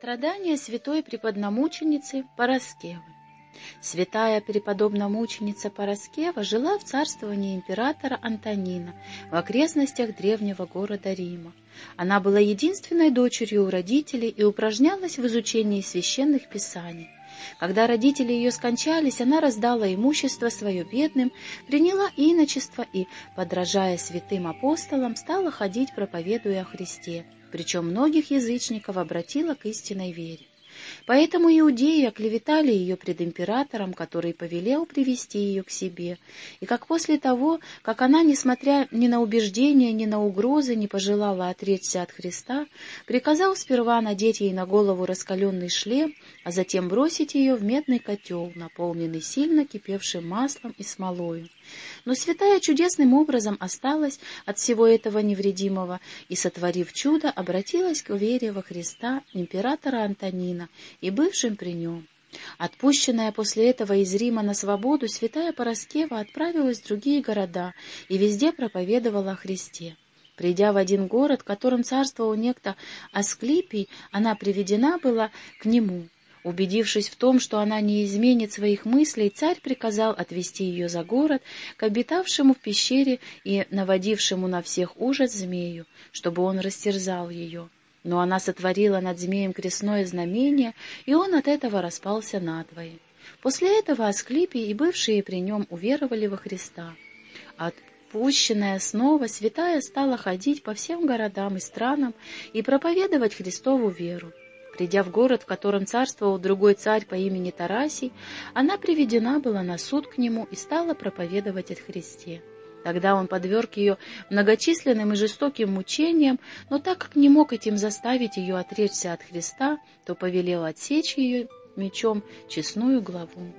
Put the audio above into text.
Страдания святой преподномученицы Пороскевы Святая преподобномученица Пороскева жила в царствовании императора Антонина в окрестностях древнего города Рима. Она была единственной дочерью у родителей и упражнялась в изучении священных писаний. Когда родители ее скончались, она раздала имущество свое бедным, приняла иночество и, подражая святым апостолам, стала ходить, проповедуя о Христе, причем многих язычников обратила к истинной вере. Поэтому иудеи оклеветали ее пред императором, который повелел привести ее к себе. И как после того, как она, несмотря ни на убеждения, ни на угрозы, не пожелала отречься от Христа, приказал сперва надеть ей на голову раскаленный шлем, а затем бросить ее в медный котел, наполненный сильно кипевшим маслом и смолою. Но святая чудесным образом осталась от всего этого невредимого и, сотворив чудо, обратилась к вере во Христа императора Антонина и бывшим при нем. Отпущенная после этого из Рима на свободу, святая Пороскева отправилась в другие города и везде проповедовала о Христе. Придя в один город, которым царствовал некто Асклипий, она приведена была к нему — Убедившись в том, что она не изменит своих мыслей, царь приказал отвести ее за город к обитавшему в пещере и наводившему на всех ужас змею, чтобы он растерзал ее. Но она сотворила над змеем крестное знамение, и он от этого распался надвое. После этого Асклипий и бывшие при нем уверовали во Христа. Отпущенная снова, святая стала ходить по всем городам и странам и проповедовать Христову веру. Придя в город, в котором царствовал другой царь по имени Тарасий, она приведена была на суд к нему и стала проповедовать от Христе. Тогда он подверг ее многочисленным и жестоким мучениям, но так как не мог этим заставить ее отречься от Христа, то повелел отсечь ее мечом честную главу.